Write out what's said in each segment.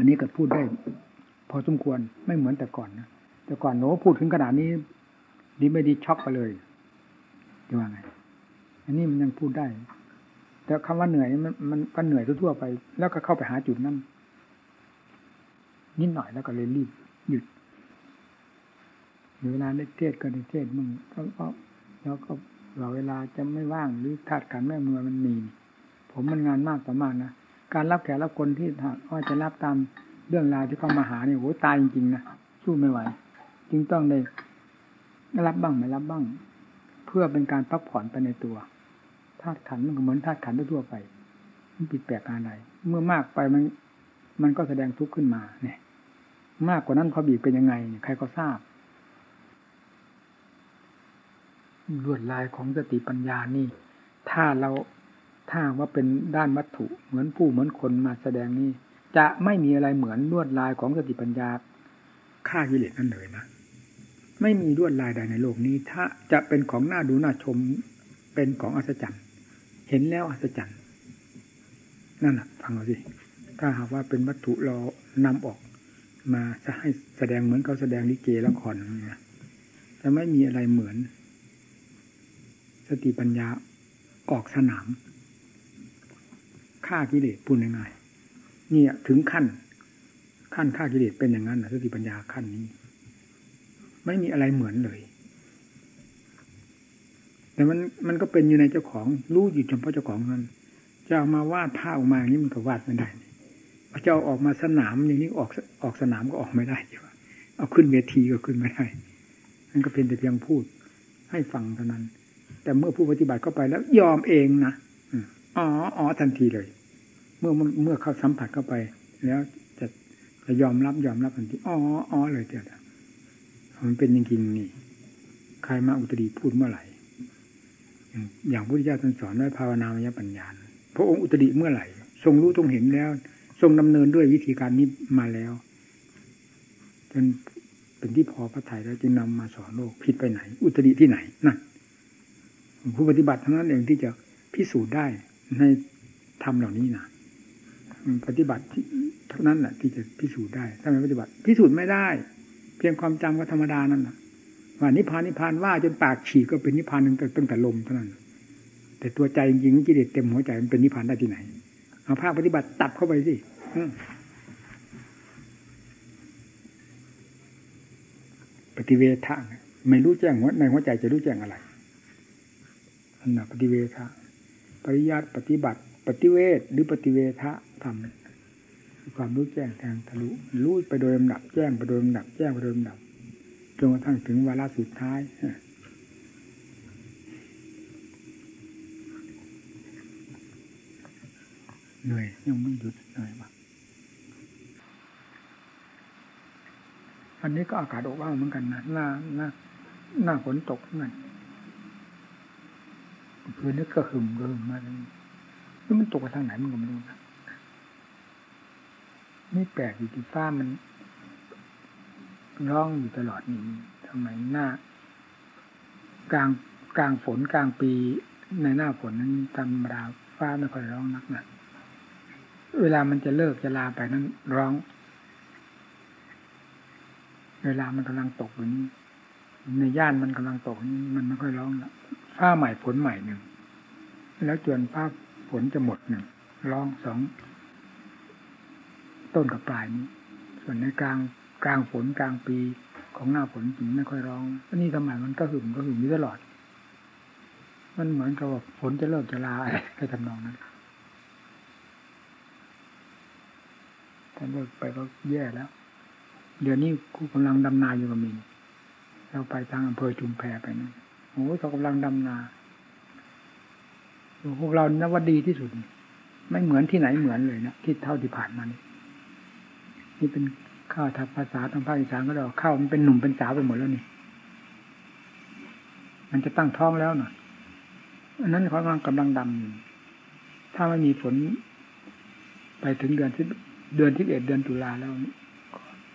อันนี้ก็พูดได้ พอสมควรไม่เหมือนแต่ก่อนนะแต่ก่อนโน้พูดถึงขนาดนี้ ดีไม่ดีช็อกไปเลยจะว่าไง อันนี้มันยังพูดได้ แต่คำว่าเหนื่อยมันมันก็เหนื่อยทั่วไป แล้วก็เข้าไปหาจุดนั้นนิดหน่อยแล้วก็เลยรีบหยุดเวลาได้เทศก็ได้เทศมึงก็แล้วก็เราเวลาจะไม่ว่างหรือขาดการแม่มือมันมี ผมมันงานมากต่อมากนะ การรับแขกรับคนที่ว่าจะรับตามเรื่องราวที่เข้ามาหาเนี่ยโหตายจริงๆนะสู้ไม่ไหว จึงต้องได้รับบ้างไม่รับบ้าง เพื่อเป็นการพักผ่อนไปในตัวธาตุขันมันก็เหมือนธาตุขันทั่วไป มันผิดแปลกอะไรเมื่อมากไปมันมันก็แสดงทุกข์ขึ้นมาเนี่ย มากกว่านั้นเขาบีบเป็นยังไงใครก็ทราบลวดลายของสติปัญญานี่ ถ้าเรา ถ้าว่าเป็นด้านวัตถุเหมือนผู้เหมือนคนมาแสดงนี่จะไม่มีอะไรเหมือนลวดลายของสติปัญญาฆ่ากิเลสนั่นเลยนะไม่มีลวดลายใดในโลกนี้ ถ้าจะเป็นของน่าดูน่าชมเป็นของอัศจรรย์เห็นแล้วอัศจรรย์นั่นแหะฟังเอาสิถ้าหากว่าเป็นวัตถุเรานำออกมาจะให้แสดงเหมือนเขาแสดงลิเกละครเนี่ยจะไม่มีอะไรเหมือน สติปัญญาออกสนาม ฆ่ากิเลสพูดง่ายๆนี่ถึงขั้น ขั้นฆ่ากิเลสเป็นอย่างนั้นนะสติปัญญาขั้นนี้ ไม่มีอะไรเหมือนเลย แต่มันมันก็เป็นอยู่ในเจ้าของรู้อยู่เฉพาะเจ้าของนั้นจะเอามาวาดภาพออกมาอย่างนี้มันก็วาดไม่ได้จะเอาออกมาสนามอย่างนี้ออกออกสนามก็ออกไม่ได้ใช่ไหมเอาขึ้นเวทีก็ขึ้นไม่ได้นั่นก็เป็นแต่เพียงพูด ให้ฟังเท่านั้น แต่เมื่อผู้ปฏิบัติเข้าไปแล้วยอมเองนะอ๋ออ๋อทันทีเลย เมื่อเมื่อเขาสัมผัสเข้าไป แล้วจะจะยอมรับยอมรับทันทีอ๋ออ๋อเลยเดี๋ยวมันเป็นจริงๆนี่ ใครมาอุตรีพูดเมื่อไหร่ อย่างพุทธเจ้าท่านสอนว่าภาวนามยปัญญาพระองค์อุตริเมื่อไหร่ ทรงรู้ทรงเห็นแล้ว ทรงดำเนินด้วยวิธีการนี้มาแล้วจนเป็นที่พอพระทัยแล้วจึงนำมาสอนโลกผิดไปไหน อุตริที่ไหนนั่นผู้ปฏิบัติเท่านั้นเองที่จะพิสูจน์ได้ในธรรมเหล่านี้นะ ปฏิบัติเท่านั้นแหละที่จะพิสูจน์ได้ถ้าไม่ปฏิบัติ พิสูจน์ไม่ได้ เพียงความจำก็ธรรมดานั่นแหละว่านิพพานนิพพานว่าจนปากฉีกก็เป็นนิพพานตั้งแต่ตั้งแต่ลมเท่านั้น แต่ตัวใจจริงๆจิตเต็มหัวใจมันเป็นนิพพานได้ที่ไหนเอาภาคปฏิบัติตัดเข้าไปสิปฏิเวทะไม่รู้แจ้งหัวในหัวใจจะรู้แจ้งอะไรอันนปฏิเวทะปริยัติปฏิบัติ ปฏิเวทหรือปฏิเวทะทำความรู้แจ้งแทงทะลุรู้ไปโดยลำดับแจ้งไปโดยลำดับแจ้งไปโดยลำดับจนกระทั่งถึงวาระสุดท้ายเหนื่อยยังไม่หยุดเหนื่อยมากอันนี้ก็อากาศอบอ้าวเหมือนกันนะหน้าหน้าหน้าฝนตกเหมือนคืนนี้ก็หึมก็หึมมา แล้วมันตกไปทางไหนมันก็ไม่รู้นะนี่แปลกอยู่ที่ฟ้ามันร้องอยู่ตลอดนี้ทำไมหน้ากลางกลางฝนกลางปีในหน้าฝนนั้นธรรมดาฟ้าไม่ค่อยร้องนักนะเวลามันจะเลิกจะลาไปนั้นร้อง เวลามันกำลังตกอย่างนี้ในย่านมันกำลังตกนี้มันไม่ค่อยร้องละผ้าใหม่ผลใหม่หนึ่งแล้วจวนผ้า ผลจะหมดหนึ่งร้องสองต้นกับปลายนี้ ส่วนในกลางกลางฝนกลางปีของหน้าฝนจริงไม่ค่อยร้องอันนี้ทำไมมันก็หึมก็หึมอยู่ตลอด มันเหมือนกับว่าฝนจะเลิกจะลาอะไรทำนองนั้นถ้าเลิกไปก็แย่แล้ว เดี๋ยวนี้คู่กำลังดำนาอยู่กับมินเราไปทางอำเภอชุมแพไปนั่นโอ้เขากำลังดำนา พวกเรานับว่าดีที่สุด ไม่เหมือนที่ไหนเหมือนเลยนะที่เท่าที่ผ่านมานี่นี่เป็นข้าวทางภาษาทางภาคอีสานก็เราข้าวมันเป็นหนุ่มเป็นสาวไปหมดแล้วนี่ มันจะตั้งท้องแล้วน่ะอันนั้นเขากำลังกำลังดำถ้าไม่มีฝน ไปถึงเดือนที่เดือนที่เอ็ดเดือนตุลาแล้ว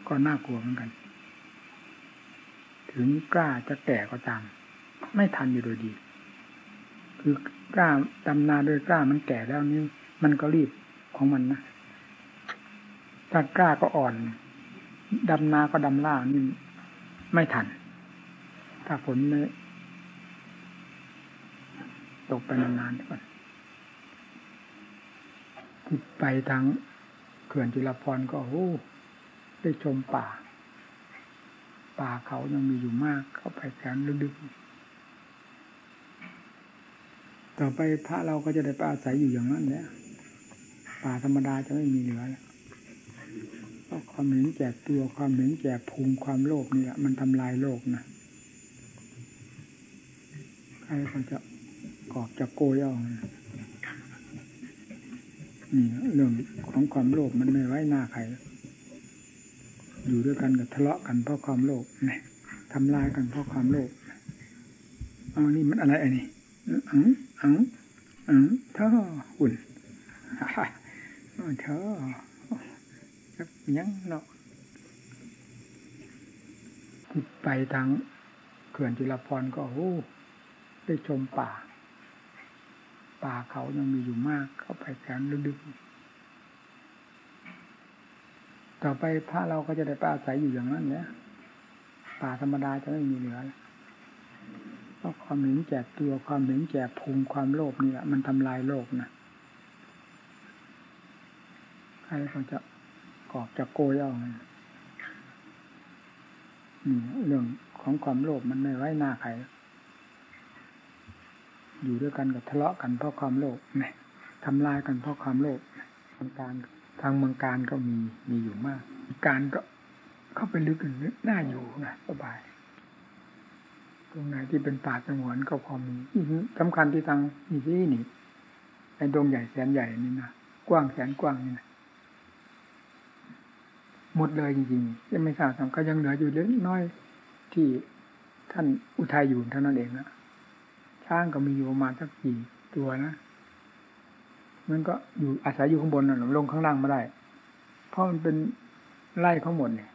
ก็น่ากลัวเหมือนกัน ถึงกล้าจะแก่ก็ตาม ไม่ทันอยู่โดยดี คือกล้าดำนาโดยกล้ามันแก่แล้วนี่มันก็รีบของมันนะถ้ากล้าก็อ่อนดำนาก็ดำล่านี่ไม่ทัน ถ้าฝนไม่ตกไปนานๆก่อนที่ไปทางเขื่อนจุฬาพรก็โอ้ได้ชมป่า ป่าเขายังมีอยู่มากเข้าไปแสนลึกๆ ต่อไปพระเราก็จะได้ไปอาศัยอยู่อย่างนั้นเนี่ยป่าธรรมดาจะไม่มีเหลือแล้วเพราะความเห็นแก่ตัวความเห็นแก่ภูมิความโลภนี่แหละมันทำลายโลกนะใครก็จะกอบจะโกยเอานี่เรื่องของความโลภมันไม่ไว้หน้าใคร อยู่ด้วยกันกับทะเลาะกันเพราะความโลภทำลายกันเพราะความโลภเอานี่มันอะไรอันนี้อังอังอังเท่าหุ่นเธอยังเนาะไปทางเขื่อนจุฬาพรก็โอ้ได้ชมป่า ป่าเขายังมีอยู่มาก เข้าไปแสนลึกๆต่อไปพระเราก็จะได้ปอาศัยอยู่อย่างนั้นเนี่ยป่าธรรมดาจะไม่มีเหลือเพ ราะความเห็นแก่ตัวความเห็นแก่ภูมิความโลภนี่แหละมันทำลายโลกนะใครเขาจะกอบจะโกยเอานี่เรื่องของความโลภมันไม่ไว้หน้าใครอยู่ด้วยกันกับทะเลาะกันเพราะความโลภนี่ทำลายกันเพราะความโลภทางการทางเมืองการก็มีมีอยู่มาก การก็เข้าไปลึกนึกน่าอยู่นะสบาย ตรงไหนที่เป็นป่าสงวนก็พอมีสำคัญที่ทางนี่ที่นี่ในดงใหญ่แสนใหญ่นี่นะกว้างแสนกว้างนี่นะหมดเลยจริงๆยังไม่ทราบทำก็ยังเหลืออยู่เล็กน้อยที่ท่านอุทัยอยู่เท่านั้นเองนะช้างก็มีอยู่ประมาณสักกี่ตัวนะมันก็อยู่อาศัยอยู่ข้างบนนะลงข้างล่างไม่ได้ เพราะมันเป็นไร่เขาหมดเนี่ย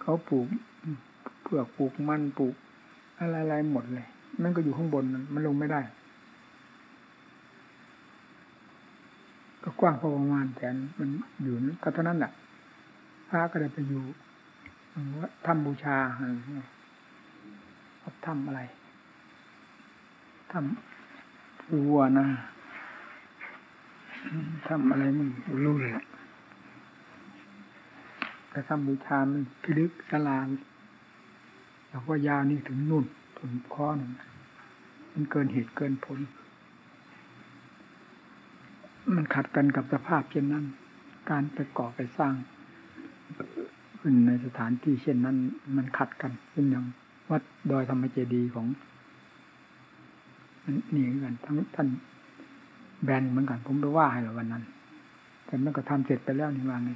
เขาปลูก เผือกปลูกมันปลูกอะไรๆหมดเลยมันก็อยู่ข้างบนมันลงไม่ได้ ก็กว้างพอประมาณแต่มันอยู่นก็เท่านั้นแหละพระก็ได้ไปอยู่ว่าทำบูชาทำอะไรทำวัวนะทำอะไรมึงรู้เลยแต่ทำบูชามันพิลึกสลาน แล้วก็ยาวนี่ถึงนุ่นถึงคอนั่นมันเกินเหตุเกินผล มันขัดกันกับสภาพเช่นนั้น การไปก่อไปสร้างขึ้นในสถานที่เช่นนั้น มันขัดกันเป็นอย่างวัดดอยธรรมเจดีของนี่เหมือนกันทั้งท่านแบนเหมือนกันผมไปว่าให้หรอวันนั้น แต่มันก็ทำเสร็จไปแล้วนี่ว่าไง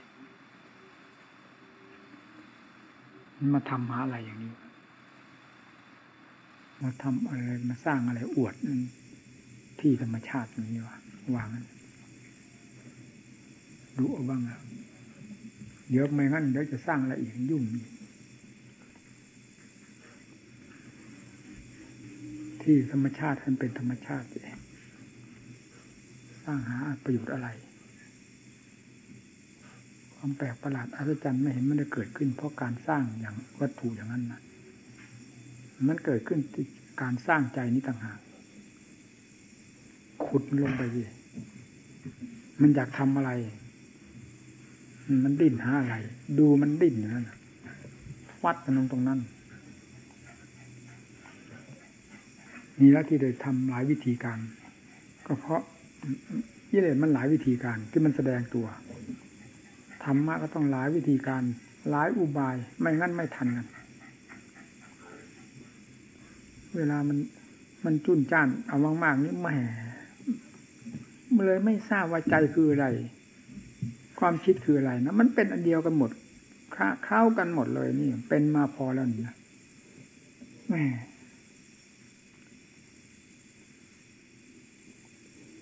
มาทำหาอะไรอย่างนี้ มาทำอะไรมาสร้างอะไรอวดที่ธรรมชาติอย่างนี้วะวางดูเอาบ้างอะเดี๋ยวไม่งั้นเดี๋ยวจะสร้างอะไรอีกยุ่งอีกที่ธรรมชาติมันเป็นธรรมชาติเองสร้างหาประโยชน์อะไร ความแปลกประหลาดอัศจรรย์ไม่เห็นมันจะเกิดขึ้นเพราะการสร้างอย่างวัตถุอย่างนั้นนะ มันเกิดขึ้นที่การสร้างใจนี้ต่างหากขุดลงไปดิมันอยากทำอะไร มันดิ้นหาอะไร ดูมันดิ้นนั่นฟัดกันลงตรงนั้นนี่แล้วที่ได้ทำหลายวิธีการ ก็เพราะยี่เลยมันหลายวิธีการที่มันแสดงตัวธรรมะก็ต้องหลายวิธีการหลายอุบาย ไม่งั้นไม่ทันกัน เวลามันมันจุนจ้านเอามากๆนี่แหมเลยไม่ทราบว่าใจคืออะไร ความคิดคืออะไรนะมันเป็นอันเดียวกันหมดเข้ากันหมดเลยนี่ เป็นมาพอแล้วนี่นะแหม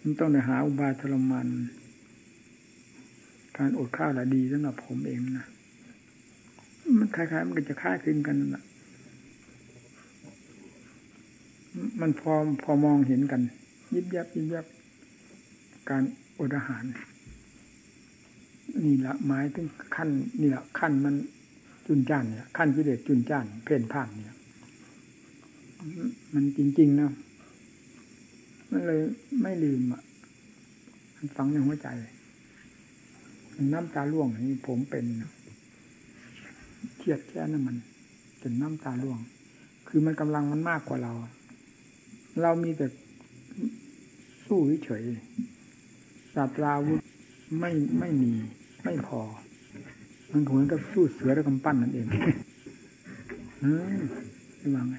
มันต้องไปหาอุบายทรมานการอดข้าวละดีสำหรับผมเองนะมันคล้ายๆมันก็จะคล้ายคลึงกันนะ มันพอพอมองเห็นกัน ยิบยับยิบยับการอดอาหาร นี่ละหมายถึงขั้นนี่ละขั้นมันจุนจ้านเนี่ยขั้นกิเลสจุนจ้าน เพ่นพ่านเนี่ย มันจริง ๆนะมันเลยไม่ลืมอะมันฝังในหัวใจน้ำตาล่วงนี่ผมเป็นเครียดแค่นั้นมันจนน้ำตาล่วง คือมันกำลังมันมากกว่าเรา เรามีแต่สู้เฉยศาสตราวุธไม่ไม่มี ไม่พอ มันเหมือนกับสู้เสือและกำปั้นนั่นเองอืมว่าไง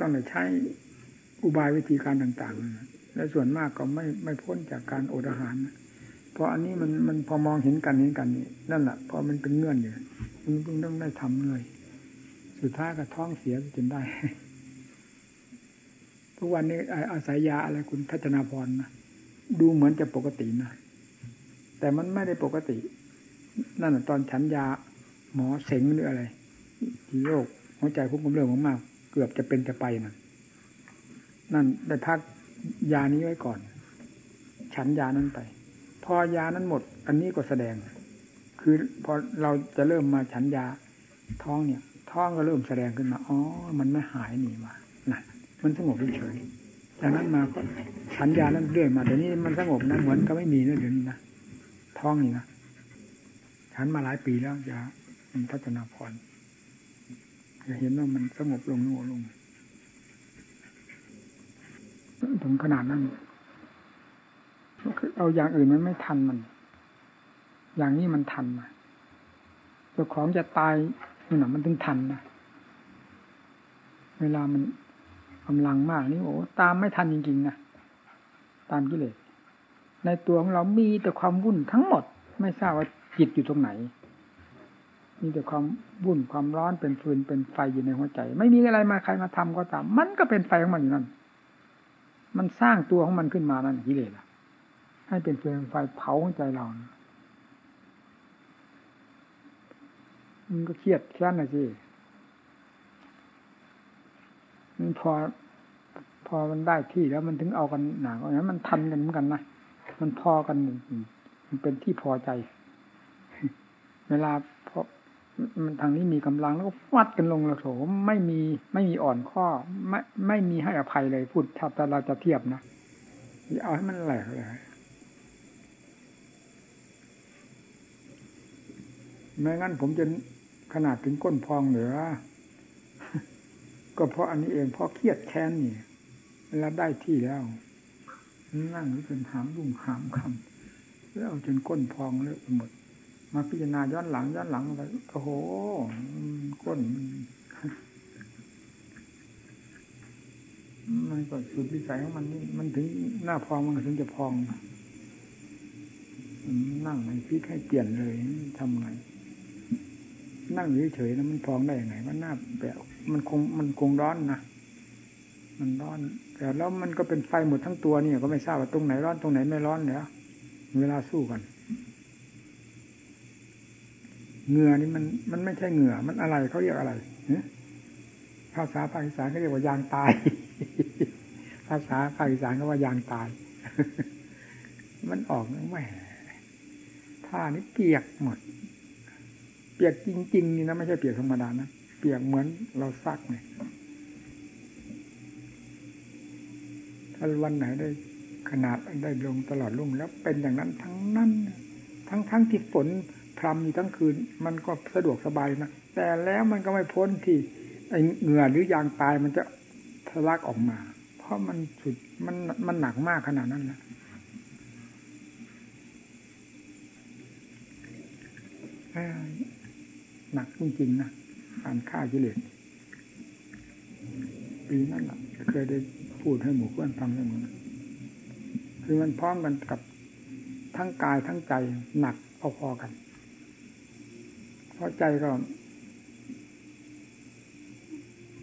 ต้องใช้อุบายวิธีการต่างๆ และส่วนมากก็ไม่ไม่พ้นจากการอดอาหาร เพราะอันนี้มันมันพอมองเห็นกันเห็นกันนี่นั่นแหละพอมันเป็นเงื่อนอยู่มันเพิ่งต้องได้ทำเลย สุดท้ายก็ท้องเสียจนได้ ทุกวันนี้อาศัยยาอะไรคุณทัศนาพรนะดูเหมือนจะปกตินะ แต่มันไม่ได้ปกติ นั่นตอนฉันยาหมอเสงหรืออะไรที่โรคหัวใจควบคุมเรื่องมากเกือบจะเป็นจะไปนะนั่นได้พักยานี้ไว้ก่อน ฉันยานั้นไป พอยานั้นหมด อันนี้ก็แสดง คือพอเราจะเริ่มมาฉันยาท้องเนี่ย ท้องก็เริ่มแสดงขึ้นมา อ๋อ มันไม่หายนี่มานั่นมันสงบเฉยจากนั้นมาก็ฉันยานั้นเรื่อยมาเดี๋ยวนี้มันสงบนะเหมือนก็ไม่มีนะเดี๋ยวนี้นะท้องนี่นะฉันมาหลายปีแล้วยาพัฒนาพรจะเห็นว่ามันสงบลงโนลงถึงขนาดนั้นเอาอย่างอื่นมันไม่ทันมัน อย่างนี้มันทันมาเจ้าของจะตาย นี่นะมันถึงทันนะเวลามันกำลังมากนี่โอ้ตามไม่ทันจริงๆนะตามกิเลสในตัวของเรามีแต่ความวุ่นทั้งหมด ไม่ทราบว่าจิตอยู่ตรงไหน มีแต่ความวุ่นความร้อนเป็นฟืนเป็นไฟอยู่ในหัวใจ ไม่มีอะไรมาใครมาทำก็ตาม มันก็เป็นไฟของมันอยู่นั่นมันสร้างตัวของมันขึ้นมานั่นกิเลสให้เป็นฟืนไฟเผาหัวใจเรา มันก็เครียดแค้นนะสิมันพอ พอมันได้ที่แล้วมันถึงเอากันหนาอย่างนั้นมันทันกันเหมือนกันนะมันพอกันมันเป็นที่พอใจ เวลาพอมันทางนี้มีกำลังแล้วก็ฟัดกันลงละโถไม่มีไม่มีอ่อนข้อ ไม่ไม่มีให้อภัยเลยพูดถ้าเราจะเทียบนะเอาให้มันแหลกเลย ไม่งั้นผมจะขนาดถึงก้นพองเหนือ ก็เพราะอันนี้เองเพราะเครียดแค้นนี่เวลาได้ที่แล้ว นั่งจนหามรุ่งหามคำแล้วจนก้นพองเลยหมด มาพิจารณาย้อนหลังย้อนหลังไปโอ้โหก้นมันก็สุดวิสัยของมันนี่มันถึงหน้าพองมันถึงจะพองนั่งให้พิกให้เปลี่ยนเลยทำไง นั่งเฉยๆแล้วมันพองได้ยังไง มันหน้าแปลกมันคงมันคงร้อนนะมันร้อน แต่แล้วมันก็เป็นไฟหมดทั้งตัวเนี่ยก็ไม่ทราบว่าตรงไหนร้อนตรงไหนไม่ร้อนเนี่ยเวลาสู้กันเหงื่อนี่มันมันไม่ใช่เหงื่อ มันอะไรเขาเรียกอะไรภาษาภาคอีสานเขาเรียกว่ายางตาย ภาษาภาคอีสานเขาว่ายางตาย มันออกแหมผ้านี่เปียกหมด เปียกจริง ๆ นี่นะไม่ใช่เปียกธรรมดานะเปียกเหมือนเราซักเนี่ยถ้าวันไหนได้ขนาดได้ลงตลอดลุ่งแล้วเป็นอย่างนั้นทั้งนั้น ทั้งทั้งที่ฝนพรำอยู่ทั้งคืน มันก็สะดวกสบายนะแต่แล้วมันก็ไม่พ้นที่ไอเหงื่อหรือยางตายมันจะทะลักออกมา เพราะมันสุดมันมันหนักมากขนาดนั้นนะ หนักจริงๆนะการฆ่ากิเลสปีนั้นแหละเคยได้พูดให้หมู่เพื่อนฟังเสมอคือมันพร้อมกันกับทั้งกายทั้งใจหนักพอๆกัน เพราะใจก็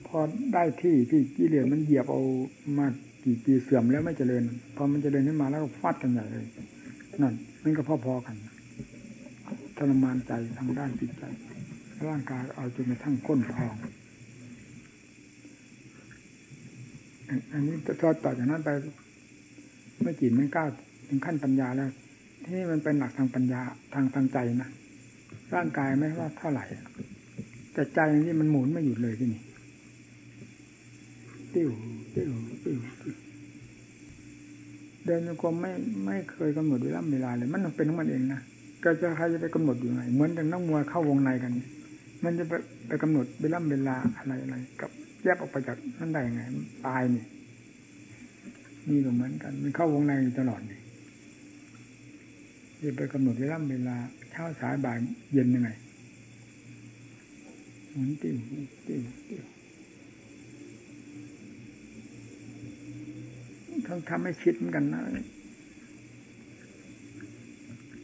พอได้ที่ที่กิเลสมันเหยียบเอามากี่ปีเสื่อมแล้วไม่เจริญ พอมันเจริญขึ้นมาแล้วก็ฟาดกันใหญ่เลยนั่นมันก็พอๆกันทรมานใจทางด้านจิตใจ ร่างกายเอาจนกระทั่งก้นพอง อันนี้ทอดต่อจากนั้นไปไม่กี่มันก้าวถึงขั้นปัญญาแล้ว ที่นี่มันเป็นหลักทางปัญญาทางทางใจนะร่างกายไม่ว่าเท่าไหร่แต่ใจนี่มันหมุนไม่หยุดเลยที่นี่ติ้วติ้วติ้วเดินโยกมไม่ไม่เคยกำหนดเวลาเวลาเลย มันเป็นของมันเองนะก็จะใครจะไปกำหนดอยู่ไงเหมือนอย่างนักมวยเข้าวงในกัน มันจะไปไปกำหนดเวลาเวลาอะไรอะไรกับแยกออกไปจากนั้นได้ยังไงตายนี่นี่ก็เหมือนกัน มันเข้าวงในตลอดนี่จะไปกำหนดเวลาเวลาเช้าสายบ่ายเย็นยังไงหมุนติ้วติ้วติ้วต้องทำให้คิดเหมือนกันนะ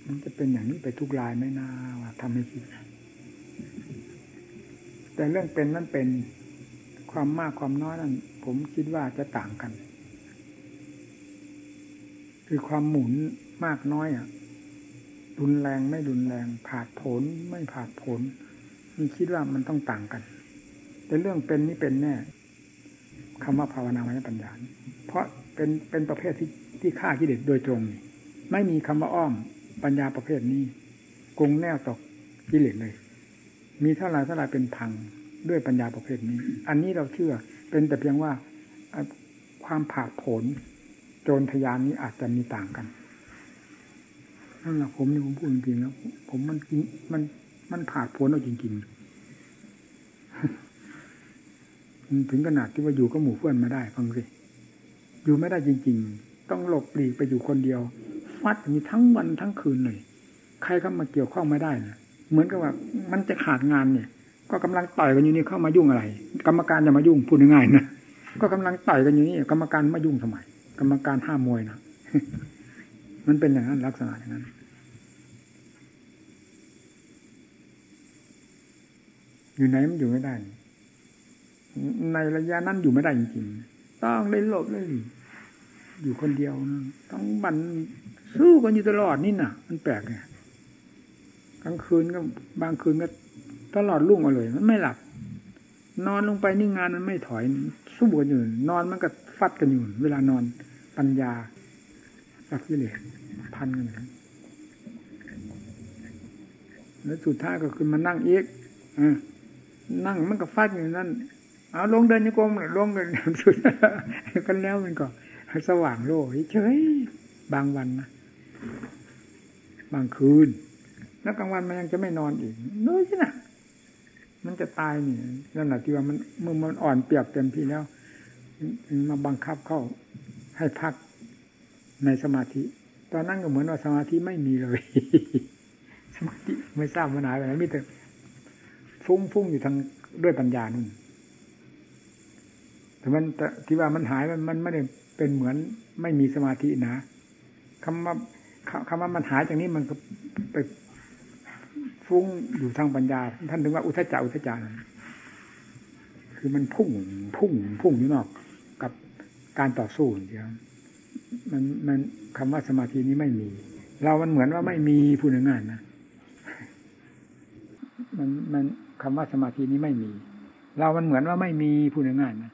มันจะเป็นอย่างนี้ไปทุกรายไม่น่าว่าทำให้คิด แต่เรื่องเป็นนั่นเป็นความมากความน้อยนั้นผมคิดว่าจะต่างกัน คือความหมุนมากน้อยอะรุนแรงไม่รุนแรงผาดผลไม่ผาดผลมีคิดว่ามันต้องต่างกัน แต่เรื่องเป็นนี่เป็นแน่คำว่าภาวนามยปัญญา เพราะเป็นเป็นประเภทที่ที่ฆ่ากิเลสโดยตรงนี่ไม่มีคำว่าอ้อมปัญญาประเภทนี้กงแนวตกกิเลสเลย มีเท่าไรเท่าไรเป็นพังด้วยปัญญาประเภทนี้ อันนี้เราเชื่อเป็นแต่เพียงว่าความผาดผลโจรทยานนี้อาจจะมีต่างกันนั่นแหละผมนี่ผมพูดจริงๆแล้วผมมันมันมันผาดผลเอาจริงๆถึงขนาดที่ว่าอยู่ก็หมู่เพื่อนมาได้ฟังสิอยู่ไม่ได้จริง ๆ ต้องหลบหลีกไปอยู่คนเดียวฟัดมีทั้งวันทั้งคืนเลยใครเข้ามาเกี่ยวข้องไม่ได้นะ เหมือนกับว่า มันจะขาดงานเนี่ย ก็กำลังต่อยกันอยู่นี่เข้ามายุ่งอะไร กรรมการจะมายุ่งพูดง่ายๆนะก็กำลังต่อยกันอยู่นี่กรรมการมายุ่งทำไมกรรมการห้ามมวยนะมันเป็นอย่างนั้นลักษณะอย่างนั้นอยู่ไหนมันอยู่ไม่ได้ ในระยะนั้นอยู่ไม่ได้จริงๆ ต้องได้หลบเลย อยู่คนเดียวนะต้องบันสู้กันอยู่ตลอดนี่น่ะ มันแปลกไง ลางคืนก็บางคืนก็ตลอดรุ่งมาเลยมันไม่หลับ นอนลงไปนี่งานมันไม่ถอยสู้กันอยู่ นอนมันก็ฟัดกันอยู่ เวลานอนปัญญาสักกิเลสพันกันแล้วสุดท้ายก็คือมานั่งเอกอนั่งมันก็ฟัดอยู่นั่นเอาลงเดินยังกรมลงกันสุดกันแล้วมันก็สว่างโล่เฉยบางวันนะบางคืน แล้วกลางวันมันยังจะไม่นอนอีกน้อยสินะมันจะตายนี่นั่นแหละที่ว่ามันมือมันอ่อนเปียกเต็มที่แล้วมาบังคับเข้าให้พักในสมาธิ ตอนนั้นก็เหมือนว่าสมาธิไม่มีเลย สมาธิไม่ทราบมันหายไปไหนมิแต่ฟุ้งฟุ้งอยู่ทางด้วยปัญญานู่นแต่มันที่ว่ามันหายมันมันไม่ได้เป็นเหมือนไม่มีสมาธินะคำว่าคำว่ามันหายจากนี้มันก็ไป ฟุ้งอยู่ทางปัญญา ท่านถึงว่าอุทจาอุทจารคือมันพุ่งพุ่งพุ่งอยู่นอกกับการต่อสู้อย่างเดียวมันมันคำว่าสมาธินี้ไม่มี เรามันเหมือนว่าไม่มีพูดง่ายๆนะมันมันคำว่าสมาธินี้ไม่มี เรามันเหมือนว่าไม่มีพูดง่ายๆนะ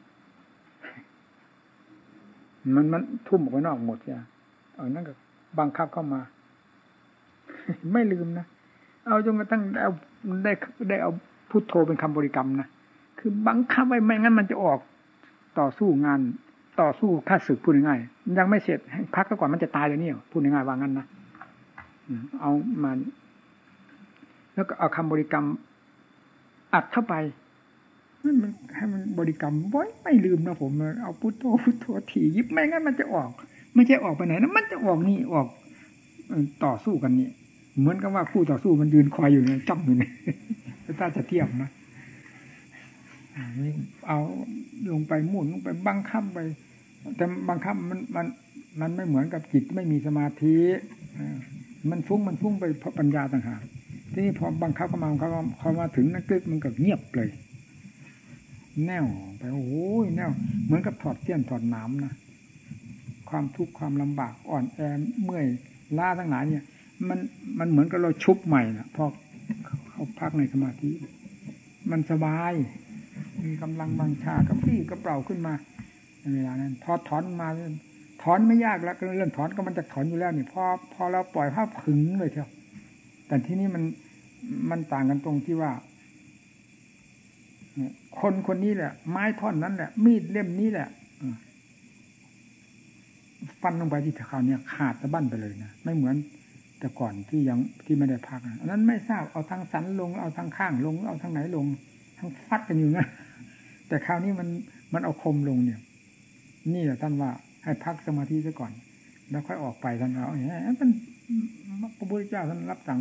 มันมันทุ่มออกไปนอกหมดใช่เอานั่นก็บังคับเข้ามา ไม่ลืมนะ เอาจนกระทั่งเอาได้ได้เอาพุทโธเป็นคำบริกรรมนะคือบังคับไว้ไม่งั้นมันจะออกต่อสู้งานต่อสู้ข้าศึกพูดง่ายยังไม่เสร็จพักก่อนมันจะตายเลยเนี่ยพูดง่ายว่างั้นนะเอามาแล้วก็เอาคำบริกรรมอัดเข้าไปมันให้มันบริกรรมไว้ไม่ลืมนะผมเอาพุทโธพุทโธถี่ยิบไม่งั้นมันจะออก ไม่ใช่ออกไปไหนนะมันจะออกนี่ออกต่อสู้กันนี่ เหมือนกับว่าคู่ต่อสู้มันยืนคอยอยู่เนี่ยจ้องอยู่เนี่ยถ้าจะเทียบนะเอาลงไปหมุนลงไปบังคับไป แต่บังคับมันมันมันไม่เหมือนกับจิตไม่มีสมาธิมันฟุ้งมันฟุ้งไปเพราะปัญญาต่างหากทีนี้พอบังคับเข้ามาเขาเขามาถึงนักกึกมันก็เงียบเลย แน่วไปโอ้ยแน่วเหมือนกับถอดเสี้ยนถอดน้ำนะความทุกข์ความลำบากอ่อนแอเมื่อยล้าทั้งหลายเนี่ย มันมันเหมือนกับเราชุบใหม่นะพอเขาพักในสมาธิ มันสบาย มีกำลังบังชากับพี่กระเป๋าขึ้นมาในเวลานั้น พอถอนมาถอนไม่ยากแล้วเรื่องถอนก็มันจะถอนอยู่แล้วนี่พอพอเราปล่อยภาพขึงเลยเชียวแต่ที่นี้มันมันต่างกันตรงที่ว่า คนคนนี้แหละ ไม้ท่อนนั้นแหละ มีดเล่มนี้แหละฟันลงไปที่เขาเนี่ยขาดตะบั้นไปเลยนะไม่เหมือน แต่ก่อนที่ยังที่ไม่ได้พักอันนั้นไม่ทราบเอาทางสันลงเอาทางข้างลงเอาทางไหนลงทั้งฟัดกันอยู่นะแต่คราวนี้มันมันเอาคมลงเนี่ย นี่แหละท่านว่า ให้พักสมาธิซะก่อน แล้วค่อยออกไปท่านเอาเนี่ยมันพระพุทธเจ้าท่านรับสั่ง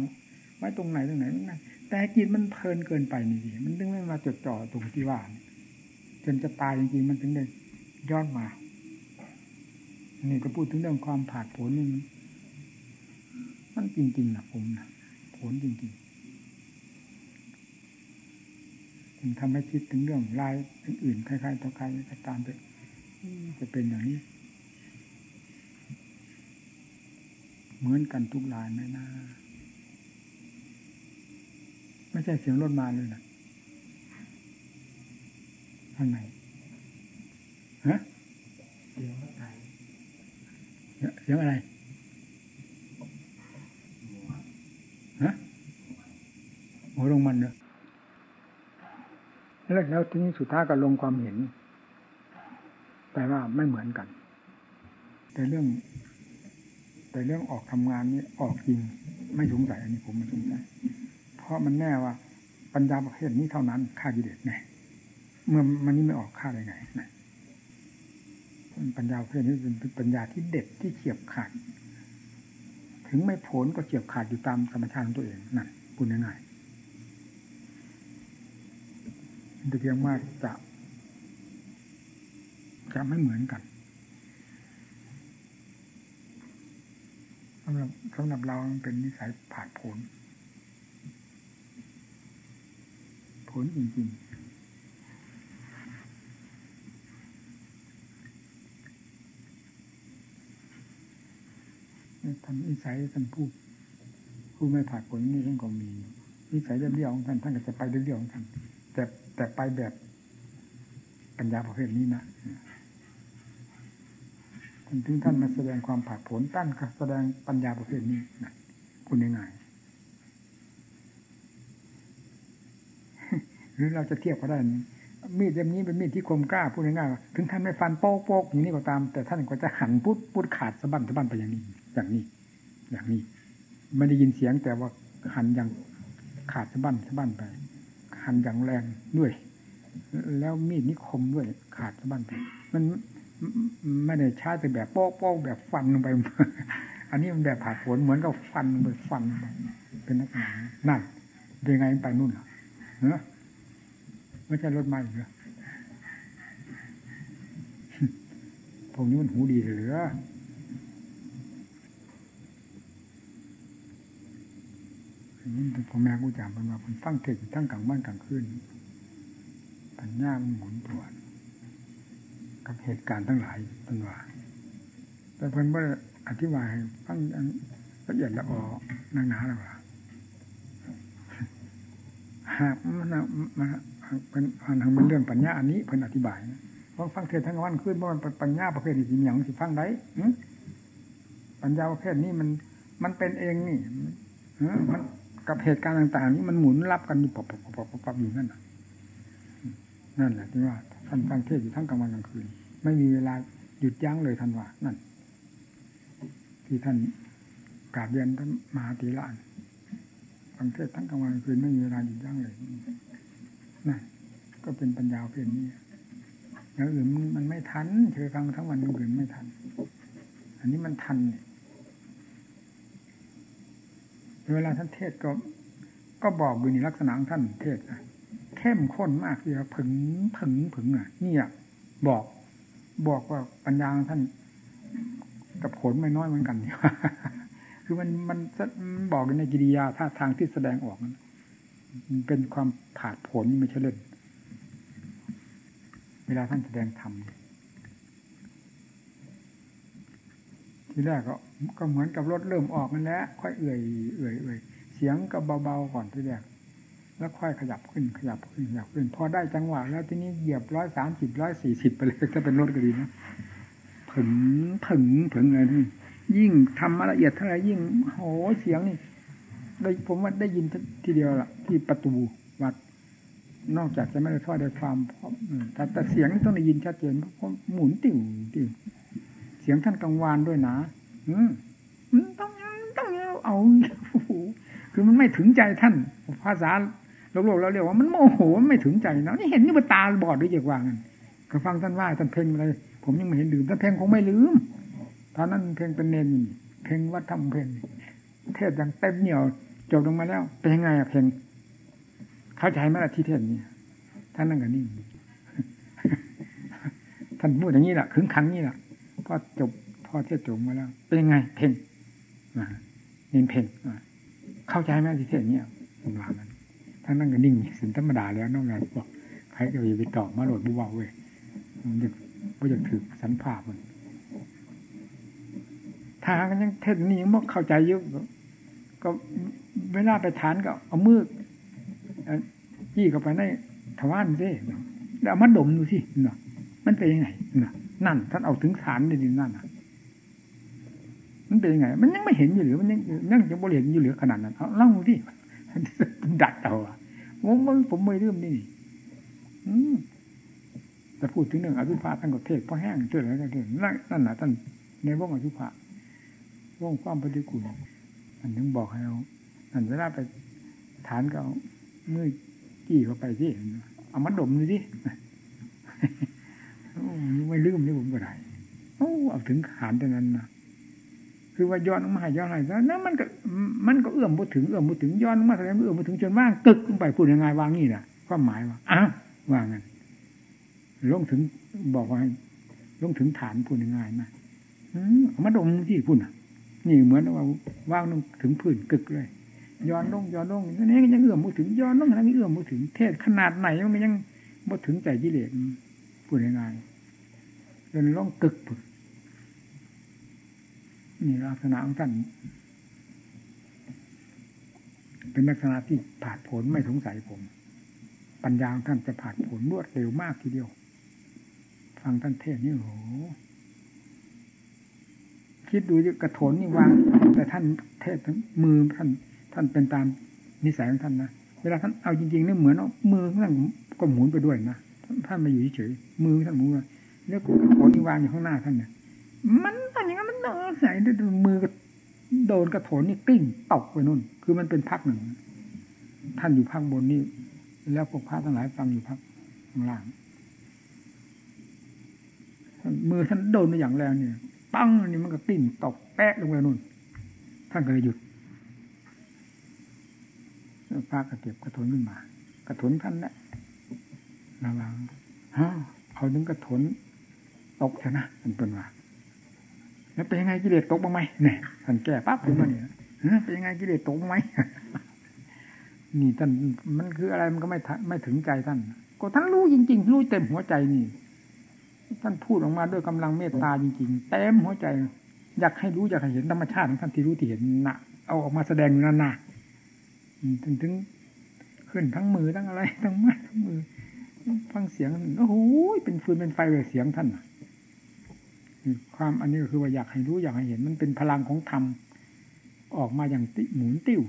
ไว้ตรงไหนตรงไหนนั่นแต่จิตมันเพลินเกินไปนี่มันถึงไม่มาจดจ่อตรงที่ว่าจนจะตายจริงๆมันถึงได้ย้อนมา นี่ก็พูดถึงเรื่องความผาดผลนี่ มันจริงๆนะผมนะผลจริงๆถึงทำให้คิดถึงเรื่องลายอื่นๆคล้ายๆต่อใครก็ตามไปจะเป็นอย่างนี้ เหมือนกันทุกลายไหมนะไม่ใช่เสียงรถมาเลยนะข้างในฮะเสียงรถไถเสียงอะไร ฮะโอ้ลงมันเนอะแล้วแล้วทีนี้สุดท้ายก็ลงความเห็นแต่ว่าไม่เหมือนกัน แต่เรื่อง แต่เรื่องออกทำงานนี้ออกจริง ไม่สงสัยอันนี้ผมไม่สงสัยเพราะมันแน่ว่าปัญญาประเภทนี้เท่านั้นค่ากิเลสไงเมื่อมันนี้ไม่ออกค่าได้ไงนะปัญญาประเภทนี้เป็นปัญญาที่เด็ดที่เฉียบขาด ถึงไม่ผลก็เฉียบขาดอยู่ตามธรรมชาติของตัวเองนั่นพูดง่ายๆแต่เพียงว่าจะจะไม่เหมือนกันสำหรับสำหรับเราเป็นนิสัยผ่านผลผลจริงๆ ท่านนิสัยท่านผู้ผู้ไม่ผ่านผลนี่ท่านก็มีนิสัยเรี่ยวของท่านท่านก็จะไปเรี่ยวของท่านแต่แต่ไปแบบปัญญาประเภทนี้นะถึงท่านมาแสดงความผ่าผลตั้นก็แสดงปัญญาประเภทนี้นะคุณยังไงหรือเราจะเทียบก็ได้มีดเล่มนี้เป็นมีดที่คมกล้าพูดง่ายๆถึงท่านไม่ฟันโป๊กโป๊กอย่างนี้ก็ตาม แต่ท่านก็จะหันพุดพุดขาดสะบั้นสะบั้นไปอย่างนี้ อย่างนี้ อย่างนี้ ไม่ได้ยินเสียงแต่ว่าหันอย่างขาดสะบั้นสะบั้นไป หันอย่างแรงด้วย แล้วมีดนี้คมด้วย ขาดสะบั้นไปมันไม่ได้ช้าแต่แบบโป๊กโป๊กแบบฟันลงไป อันนี้มันแบบผ่าผลเหมือนกับฟันไปฟันเป็นนักหนานั่นเป็นไงไปนู่นเหรอเนอะไม่ใช่รถมาอีกเหรอพวกนี้มันหูดีเหลือ นี่พ่อแม่กูจามเป็นว่าคนฟังเทศทั้งกลางบ้านกลางคืนปัญญามันหมุนตัวกับเหตุการณ์ทั้งหลายเป็นว่า แต่เพิ่นว่าอธิบายฟังละเอียดละออนักหนาแล้วว่าหากมันมันเป็นทางเป็นเรื่องปัญญาอันนี้เพิ่นอธิบายเพราะฟังเทศทั้งวันขึ้นเพราะมันปัญญาประเภทนี้สิอย่างสิฟังได้ปัญญาประเภทนี้มัน มันเป็นเองนี่มัน กับเหตุการณ์ต่าง ๆ นี้มันหมุนรับกันอยู่ปบปบปบปบอยู่นั่นนั่นแหละที่ว่าท่านฟังเทศอยู่ทั้งกลางวันกลางคืน ไม่มีเวลาหยุดยั้งเลยท่านว่านั่น ที่ท่านกราบเรียนท่านมหาตีลานฟังเทศทั้งกลางวันกลางคืนไม่มีเวลาหยุดยั้งเลยนั่นก็เป็นปัญญาเพียงนี้แล้วอื่นมันไม่ทันเคยฟังทั้งวันทั้งคืนไม่ทัน อันนี้มันทันเนี่ย เวลาท่านเทศก็ ก็บอกอยู่ในลักษณะของท่านเทศนะเข้มข้นมากที่ว่าผึงผึงผึงอะนี่อะบอกบอกว่าปัญญาท่านกับผลไม่น้อยเหมือนกันนี่คือมันมันบอกในกิริยาท่าทางที่แสดงออกมันเป็นความผาดผลไม่ใช่เล่น เวลาท่านแสดงธรรม ทีแรกก็ก็เหมือนกับรถเริ่มออกนั่นแหละค่อยเอื่อยเอื่อยเอื่อยเสียงก็เบาๆก่อนทีแรกแล้วค่อยขยับขึ้นขยับขึ้นขยับขึ้น พอได้จังหวะแล้วทีนี้เหยียบร้อยสามสิบร้อยสี่สิบไปเลยถ้าเป็นรถก็ดีนะถึงถึงถึงเลยนี่ยิ่งทำมาละเอียดเท่าไรยิ่งโหเสียงนี่ได้ผมว่าได้ยินทีเดียวล่ะ ที่ประตูวัด นอกจากจะไม่ได้ทอดได้ความแต่แต่เสียงนี่ต้องได้ยินชัดเจนเพราะหมุนติ่วติ่ว เสียงท่านกังวานด้วยนะอืมต้องต้องเอาคือมันไม่ถึงใจท่านภาษาโลกโลกเราเรียกว่ามันโมโหมันไม่ถึงใจนะนี่เห็นนี่มันตาบอดหรือจะว่างันก็ฟังท่านว่าท่านเพ่งอะไรผมยังไม่เห็นลืมท่านเพ่งคงไม่ลืมตอนนั้นเพ่งเป็นเนนเพ่งวัดทำเพ่งเทศอย่างเต็มเหนียวจบลงมาแล้ว เป็นยังไงอะเพ่งเข้าใจไหมล่ะที่เทศนี่ท่านนั่งกันนี่ท่านพูดอย่างนี้แหละขึงขังนี่แหละ พอจบพอเทศจบมาแล้ว เป็นยังไง เพ่งเน้นเพ่งเข้าใจไหมที่เทศเนี่ยมันว่ามันท่านนั่งกันนิ่งสินธรรมดาแล้วน้องนายบอกใครก็อย่าไปตอบมาโหลดบุบเบาเว้ยมันจะก็จะถือสันภาพมันทางกันยังเทศนี้ยังไม่เข้าใจเยอะก็เวลาไปฐานก็เอามือยี่เข้าไปในทวารซิแล้วเอามาดมดูสิเนาะมันเป็นยังไงเนาะ นั่น ท่านเอาถึงฐานเลยดินั่นอะมันเป็นยังไง มันยังไม่เห็นอยู่หรือมันยังยังจะบริเห็นอยู่หรือขนาดนั้นเอาเล่าที่ดัดเอาอะผมผมไม่เรื่องนี่อืมแต่พูดถึงเรื่องอสุภะท่านก็เทศพอแห้งเจอแล้วก็เทศนั่นแหละท่านในวงอสุภะวงความปฏิกูลอันนึงบอกให้เราอันเวลาไปฐานก็เอามือจี้เข้าไปที่เอามาดมดูสิ ไม่ลืมนี่ผมก็ได้โอ้เอาถึงขานตรงนั้นนะคือว่าย้อนมาย้อนอะไรนั้นมันก็มันก็เอื้อมบ่ถึงเอื้อมบ่ถึงย้อนมาแสดงเอื้อมบ่ถึงจนว่างกึกลงไปพูดยังไงวางนี่นะความหมายว่าอ้าวว่างั้นลงถึงบอกว่าลงถึงฐานพูดยังไงนะเอามาดมที่พูดน่ะ นี่เหมือนว่าว่างลงถึงพื้นกึกเลยย้อนลงย้อนลงนี่ก็ยังเอื้อมบ่ถึงย้อนลงแล้วนี่เอื้อมบ่ถึงเทศขนาดไหนมันยังบ่ถึงใจกิเลสพูดยังไง จนลงกึกพูดนี่ลักษณะของท่านเป็นลักษณะที่ผ่าผลไม่สงสัยผม ปัญญาของท่านจะผ่าผลรวดเร็วมากทีเดียว ฟังท่านเทศนี่โหคิดดูกระโถนนี่วาง แต่ท่านเทศมือท่าน ท่านเป็นตามนิสัยของท่านนะเวลาท่านเอาจริงๆนี่เหมือนเอามือท่านก็หมุนไปด้วยนะท่านมาอยู่เฉยมือท่านหมุน แล้วกระโถนนี่วางอยู่ข้างหน้าท่านเนี่ยมันตอนอย่างนั้นมันโดนใส่มือโดนกระโถนนี่กิ้งตกไปนู่น คือมันเป็นพักหนึ่ง ท่านอยู่พักบนนี่ แล้วพวกพระทั้งหลายฟังอยู่พักข้างล่างมือท่านโดนไปอย่างแรงเนี่ยปั้งนี่มันก็กิ้งตกแปะลงไปนู่น ท่านก็เลยหยุดพระก็เก็บกระโถนขึ้นมา กระโถนท่านแหละระวังฮะเอาถึงกระโถน ตกชนะเป็นต้นว่าแล้วเป็นยังไงกิเลสตกบ้างไหมเนี่ยท่านแก้ปั๊บขึ้นมาเนี่ยเป็นยังไงกิเลสตกบ้างไหมนี่ท่านมันคืออะไรมันก็ไม่ไม่ถึงใจท่าน ก็ท่านรู้จริง ๆ รู้เต็มหัวใจนี่ ท่านพูดออกมาด้วยกำลังเมตตาจริง ๆ เต็มหัวใจ อยากให้รู้อยากให้เห็นธรรมชาติของท่านที่รู้ที่เห็นนะเอาออกมาแสดงอยู่นั่นนะถึงถึงขึ้นทั้งมือทั้งอะไรทั้งไม้ทั้งมือ ฟังเสียงโอ้โหเป็นฟืนเป็นไฟเลยเสียงท่าน ความอันนี้คือว่าอยากให้รู้อยากให้เห็น มันเป็นพลังของธรรมออกมาอย่างติหมุนติว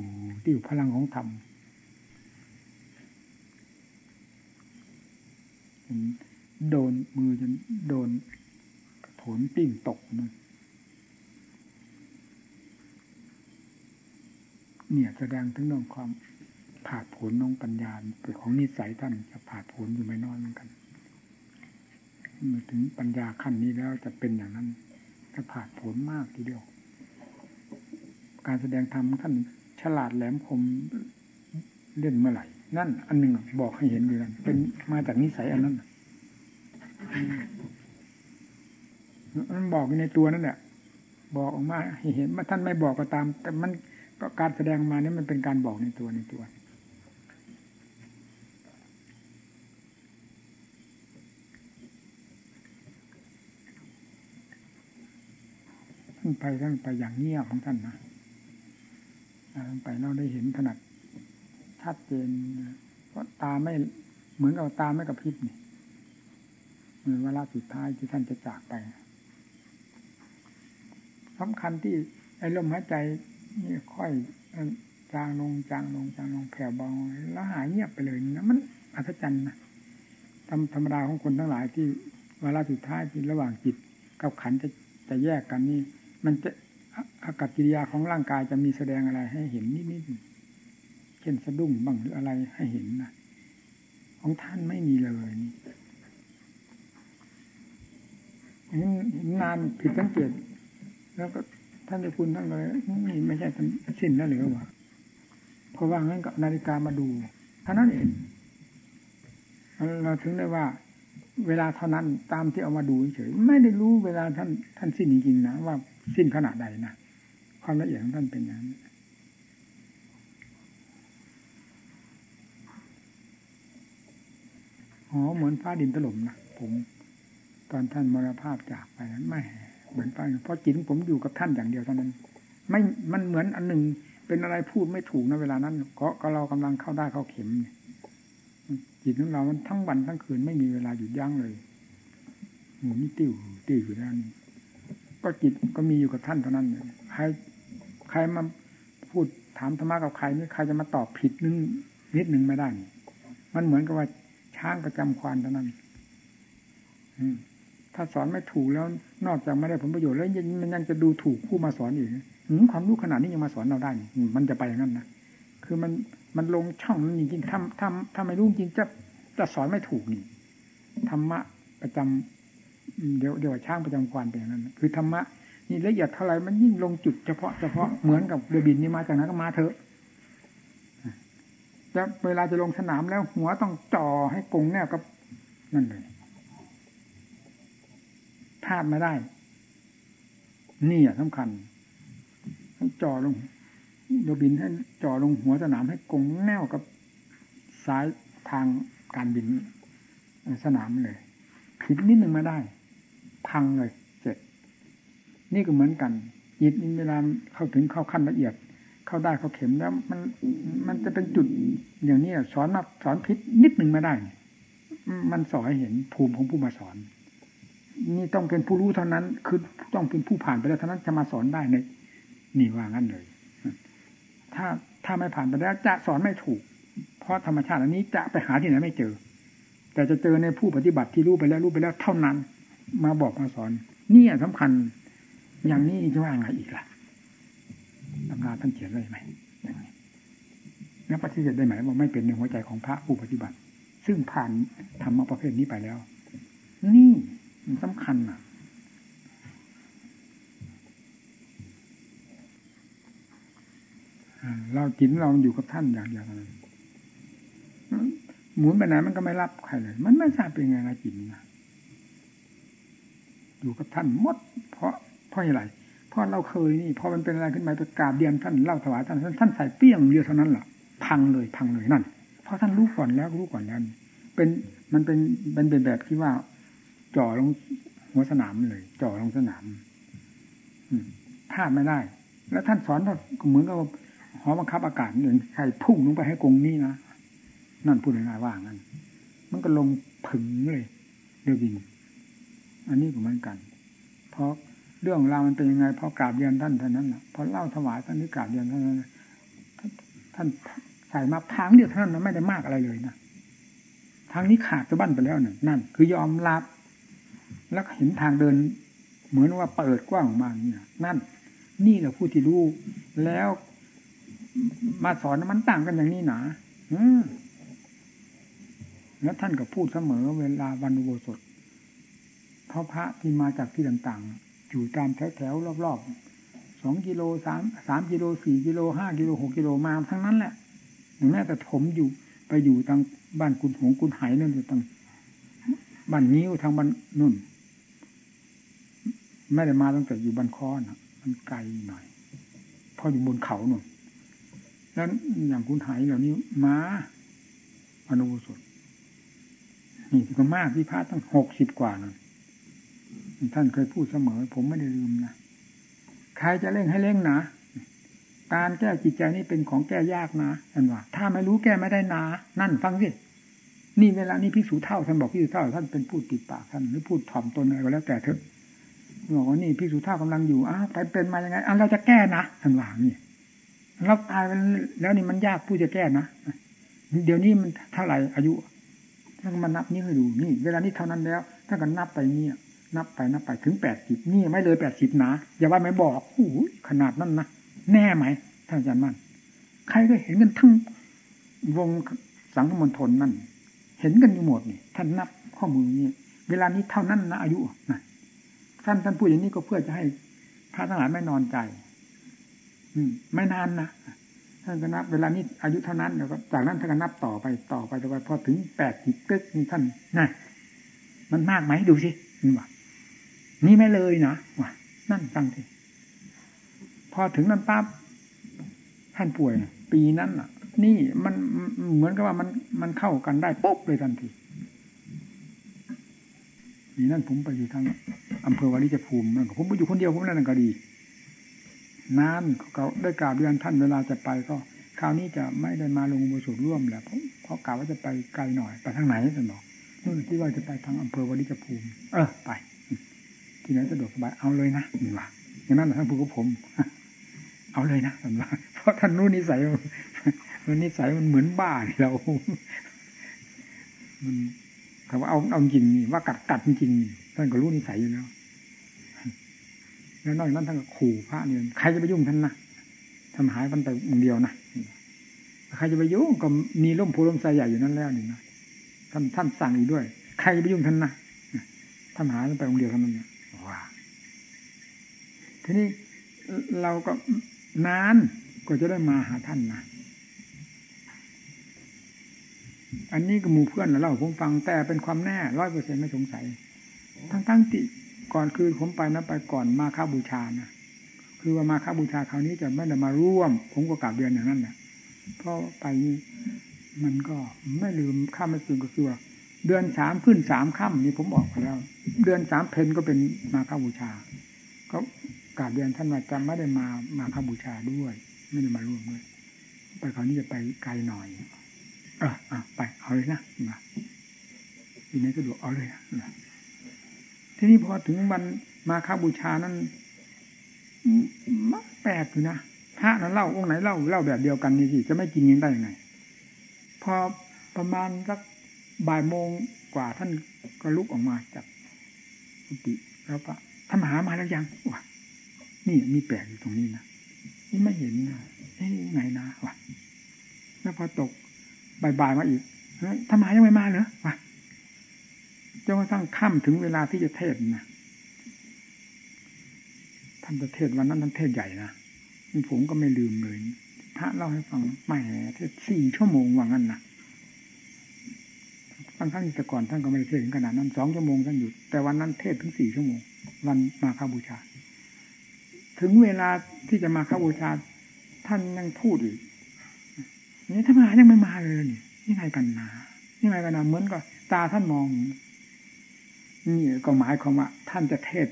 ติวพลังของธรรมโดนมือจนโดนโถนปิ้งตกนะเนี่ยแสดงถึงเรื่องความผาดผลน้องปัญญาเป็นของนิสัยท่านจะผาดผลอยู่ไม่น้อยเหมือนกัน เมื่อถึงปัญญาขั้นนี้แล้วจะเป็นอย่างนั้นจะผาดผลมากทีเดียว การแสดงธรรมท่านฉลาดแหลมคมเล่นเมื่อไหร่ นั่น อันหนึ่งบอกให้เห็นอยู่แล้วเป็นมาจากนิสัยอันนั้นมันบอกในตัวนั่นแหละบอกออกมาเห็นว่าท่านไม่บอกก็ตาม แต่มันก็การแสดงมาเนี่ยมันเป็นการบอกในตัวในตัวท่าน ไปท่านไปอย่างเงียบของท่านนะท่านไปเราได้เห็นถนัดชัดเจนเพราะตาไม่เหมือนกับตาไม่กระพริบนี่เหมือนเวลาสุดท้ายที่ท่านจะจากไปสำคัญที่ไอ้ลมหายใจนี่ค่อยจางลงจางลงจางลงแผ่วเบาแล้วหายเงียบไปเลยนะมันอัศจรรย์นะธรรมธรรมดาของคนทั้งหลายที่เวลาสุดท้ายที่ระหว่างจิตกับขันจะจะแยกกันนี่ มันจะอากับกิริยาของร่างกายจะมีแสดงอะไรให้เห็นนิดๆเช่นสะดุ้งบ้างหรืออะไรให้เห็นนะของท่านไม่มีเลยนี่เห็นนานผิดสังเกตแล้วก็ท่านจะคุณท่านเลยนี่ไม่ใช่ท่านสิ้นแล้วหรือวะเพราะว่างั้นกับนาฬิกามาดูเท่านั้นเองเราถึงได้ว่า เวลาเท่านั้นตามที่เอามาดูเฉยไม่ได้รู้เวลาท่านท่านสิ้นจริงๆนะว่า สิ้นขนาดใดนะความละเอียดของท่านเป็นอย่างนั้นอ๋อเหมือนฟ้าดินถล่มนะผมตอนท่านมรณภาพจากไปนั้นไม่เหมือนไปเพราะจิตผมอยู่กับท่านอย่างเดียวเท่านั้น ไม่มันเหมือนอันหนึ่งเป็นอะไรพูดไม่ถูกนะเวลานั้นก็ก็เรากำลังเข้าได้เข้าเข็มจิตของเรามันทั้งวันทั้งคืนไม่มีเวลาหยุดยั้งเลยหมุนติ้วติ้วอยู่ด้านนี้ ก็จิตก็มีอยู่กับท่านเท่านั้นใครใครมาพูดถามธรรมะกับใครนี่ใครจะมาตอบผิดนึงนิดหนึ่งไม่ได้ มันเหมือนกับว่าช้างประจำควานเท่านั้นถ้าสอนไม่ถูกแล้วนอกจากไม่ได้ผลประโยชน์แล้วยังมันยังจะดูถูกผู้มาสอนอีกความรู้ขนาดนี้ยังมาสอนเราได้ มันจะไปอย่างนั้นนะคือมันมันลงช่องนั้นจริงๆทำทำทำไม่รู้จริงจะจะสอนไม่ถูกนี่ธรรมะประจำ เดี๋ยวเดี๋ยวช่างประจำควานเป็นอย่างนั้น คือธรรมะนี่ละเอียดเท่าไรมันยิ่งลงจุดเฉพาะเฉพาะเหมือนกับเรือบินนี่มาจากนั้นก็มาเถอะแล้วเวลาจะลงสนามแล้วหัวต้องจ่อให้กงแนวกับนั่นเลยพลาดไม่ได้ นี่อะสำคัญต้องจ่อลงโดบินให้จ่อลงหัวสนามให้กงแนวกับสายทางการบินสนามเลย ผิดนิดหนึ่งมาได้ พังเลย เสร็จ นี่ก็เหมือนกันจิตเวลาเข้าถึงเข้าขั้นละเอียด เข้าได้เข้าเข็มแล้ว มันมันจะเป็นจุดอย่างนี้สอนมาสอนพิษนิดหนึ่งไม่ได้ มันสอนให้เห็นภูมิของผู้มาสอน นี่ต้องเป็นผู้รู้เท่านั้น คือต้องเป็นผู้ผ่านไปแล้วเท่านั้นจะมาสอนได้ในนี่ว่างั้นเลย ถ้าถ้าไม่ผ่านไปแล้วจะสอนไม่ถูก เพราะธรรมชาติอันนี้จะไปหาที่ไหนไม่เจอ แต่จะเจอในผู้ปฏิบัติที่รู้ไปแล้วรู้ไปแล้วเท่านั้น มาบอกมาสอน นี่สำคัญ อย่างนี้จะว่าไงอีกล่ะตำราท่านเขียนไว้ไหมนักปฏิเสธได้ไหมว่าไม่เป็นในหัวใจของพระผู้ปฏิบัติ ซึ่งผ่านธรรมประเภทนี้ไปแล้ว นี่มันสำคัญอะเราจิตเราอยู่กับท่านอย่างเดียวเลย หมุนไปไหนมันก็ไม่รับใครเลย มันไม่ทราบเป็นไงนะจิตนะอยู่กับท่านหมด เพราะเพราะอะไรเพราะเราเคยนี่พอมันเป็นอะไรขึ้นมาไปกราบเดียนท่านเล่าถวายท่านท่านใส่เปี้ยงเดียวเท่านั้นแหละพังเลยพังเลยนั่น เพราะท่านรู้ก่อนแล้วรู้ก่อนแล้วเป็นมันเป็นเป็นแบบที่ว่า จ่อลงหัวสนามเลย จ่อลงสนามพลาดไม่ได้ แล้วท่านสอนก็เหมือนกับหอบังคับอากาศหนึ่งใครพุ่งลงไปให้กงนี่นะ นั่นพูดง่ายๆว่างั้น มันก็ลงผึ่งเลยเรือบิน อันนี้ก็เหมือนกัน เพราะเรื่องราวมันเป็นยังไงพอกราบเรียนท่านเท่านั้นนะพอเล่าถวายท่านนี้กราบเรียนท่านนั้นท่านใส่มาทางเดียวท่านนั้นไม่ได้มากอะไรเลยนะทางนี้ขาดสะบั้นไปแล้วนั่นนั่น คือยอมรับ แล้วเห็นทางเดิน เหมือนว่าเปิดกว้างออกมาเนี่ยนั่น นี่แหละผู้ที่รู้แล้ว มาสอนมันต่างกันอย่างนี้หนาอืม แล้วท่านก็พูดเสมอเวลาวันอุโบสถเพราะพระที่มาจากที่ต่างๆ อยู่ตามแถวๆรอบๆสองกิโลสามสามกิโลสี่กิโลห้ากิโลหกกิโลมาทั้งนั้นแหละแม้แต่ผมอยู่ไปอยู่ทางบ้านกุนหงกุนไหนั่นอยู่ทางบ้านนิ้วทางบ้านนุ่น ไม่ได้มาตั้งแต่อยู่บ้านคอนมันไกลหน่อยพออยู่บนเขาหนุ่นแล้วอย่างคุณไหเหล่านี้มาอนุสด นี่ก็มากที่พระตั้งหกสิบกว่านะท่านเคยพูดเสมอ ผมไม่ได้ลืมนะใครจะเร่งให้เร่งนะการแก้จิตใจนี่เป็นของแก้ยากนะท่านว่า ถ้าไม่รู้แก้ไม่ได้นานั่นฟังสินี่เวลานี้พิสูจเท่าท่านบอกพิสูจเท่าท่านเป็นพูดติดปากท่านหรือพูดถ่อมตนอะไรก็แล้วแต่เถอะบอกว่านี่พิสูจท่ากำลังอยู่อ้าวไปเป็นมายังไงอะเราจะแก้นะท่านว่านี่เราตายแล้วนี่มันยากผู้จะแก้นะเดี๋ยวนี้มันเท่าไหร่อายุ ท่านมานับนี่ให้ดูนี่ เวลานี้เท่านั้นแล้วท่าก็นับไปนี่นับไปนับไปถึงแปดสิบนี่ไม่เลยแปดสิบนะอย่าว่าไม่บอกโอ้ขนาดนั้นนะแน่ไหมท่านอาจารย์มั่นใครก็เห็นกันทั้งวงสังฆมณฑลนั่น เห็นกันอยู่หมดนี่ท่านนับข้อมือนี่เวลานี้เท่านั้นนะอายุนะท่านท่านพูดอย่างนี้ก็เพื่อจะให้พระทั้งหลายไม่นอนใจ อืม ไม่นานนะ ท่านก็นับเวลานี้อายุเท่านั้นแล้วก็จากนั้นท่านก็นับต่อไปต่อไปต่อไปพอถึงแปดสิบกึกนี่ท่านนะมันมากไหมดูสินี่ว่านี่ไม่เลยนะว่านั่นฟังสิพอถึงนั้นปั๊บท่านป่วย ปีนั้นอะ นี่มันเหมือนกับว่ามันมันเข้ากันได้ปุ๊บเลยทันทีนี่นั่นผมไปอยู่ทางอำเภอวาริจภูมินั่นผมไปอยู่คนเดียวผมนั่นก็ดี นานเขาได้กล่าวเดือนท่านเวลาจะไปก็คราวนี้จะไม่ได้มาลงอุโบสถร่วมแหละผมเพราะกล่าวว่าจะไปไกลหน่อยไปทางไหนท่านบอกนู่นที่ว่าจะไปทางอำเภอวาริจภูมิ เออไป ที่ไหนสะดวกสบายเอาเลยนะนี่ว่าอย่างนั้นท่านพูดกับผม เอาเลยนะท่านว่าเพราะท่านนู้นนิสัยมันนิสัยมันเหมือนบ้าเรา มันคำว่าเอาเอาจริงนี่ว่ากัดกัดจริงท่านก็รู้นิสัยอยู่แล้ว แล้วนอกจากนั้นท่านก็ขู่พระเนี่ยใครจะไปยุ่งท่านนะทำหายมันแต่องเดียวนะใครจะไปยุ่งก็มีร่มโพล่มไทรใหญ่อยู่นั่นแล้วนี่นะท่านท่านสั่งอีกด้วย ใครจะไปยุ่งท่านนะทำหายมันไปองเดียวเท่านั้นเนี่ยว้าทีนี้เราก็นานก็จะได้มาหาท่านนะอันนี้ก็หมู่เพื่อนเล่าผมฟังแต่เป็นความแน่ร้อยเปอร์เซ็นไม่สงสัย ทั้งทั้งที่ ก่อนคือผมไปนะไปก่อนมาค่าบูชานะคือว่ามาค่าบูชาคราวนี้จะไม่ได้มาร่วม ผมก็กลับเดือนอย่างนั้นแหละเพราะไปมันก็ไม่ลืมข้ามไม่ลืมก็คือว่าเดือนสามขึ้นสามค่ำนี่ผมบอกไปแล้ว เดือนสามเพนก็เป็นมาค่าบูชาก็กาบเดือนท่านว่าจะไม่ได้มามาค่าบูชาด้วย ไม่ได้มาร่วมด้วยไปคราวนี้จะไปไกลหน่อยเอออะไปเอาเลยนะนะทีนี้สะดวกเอาเลยนะ ทีนี้พอถึงวันมาคาบูชานั้นมันแปลกอยู่นะพระนั้นเล่าองค์ไหนเล่าเล่าแบบเดียวกันนี่สิจะไม่กินยังได้ยังไง พอประมาณสักบ่ายโมงกว่าท่านก็ลุกออกมาจากกุฏิแล้วก็ท่านมหามาแล้วยังวะนี่มีแปลกอยู่ตรงนี้นะนี่ไม่เห็นนะเอ้ยไงนะวะแล้วพอตกบ่ายๆมาอีกท่านมหายังไม่มาเหรอวะ จนกระทั่งค่ำถึงเวลาที่จะเทศนะท่านจะเทศวันนั้นท่านเทศใหญ่นะผมก็ไม่ลืมเลย พระเล่าให้ฟังแหมเทศสี่ชั่วโมงว่างั้นนะบางครั้งแต่ก่อนท่านก็ไม่ได้เทศถึงขนาดนั้นสองชั่วโมงท่านหยุดแต่วันนั้นเทศถึงสี่ชั่วโมง วันมาคาบูชา ถึงเวลาที่จะมาคาบูชา ท่านยังพูดอีกนี่ถ้ามายังไม่มาเลยนี่นี่ไงกันนะนี่ไงกันนะเหมือนกับตาท่านมอง นี่ก็หมายความว่า ท่านจะเทศ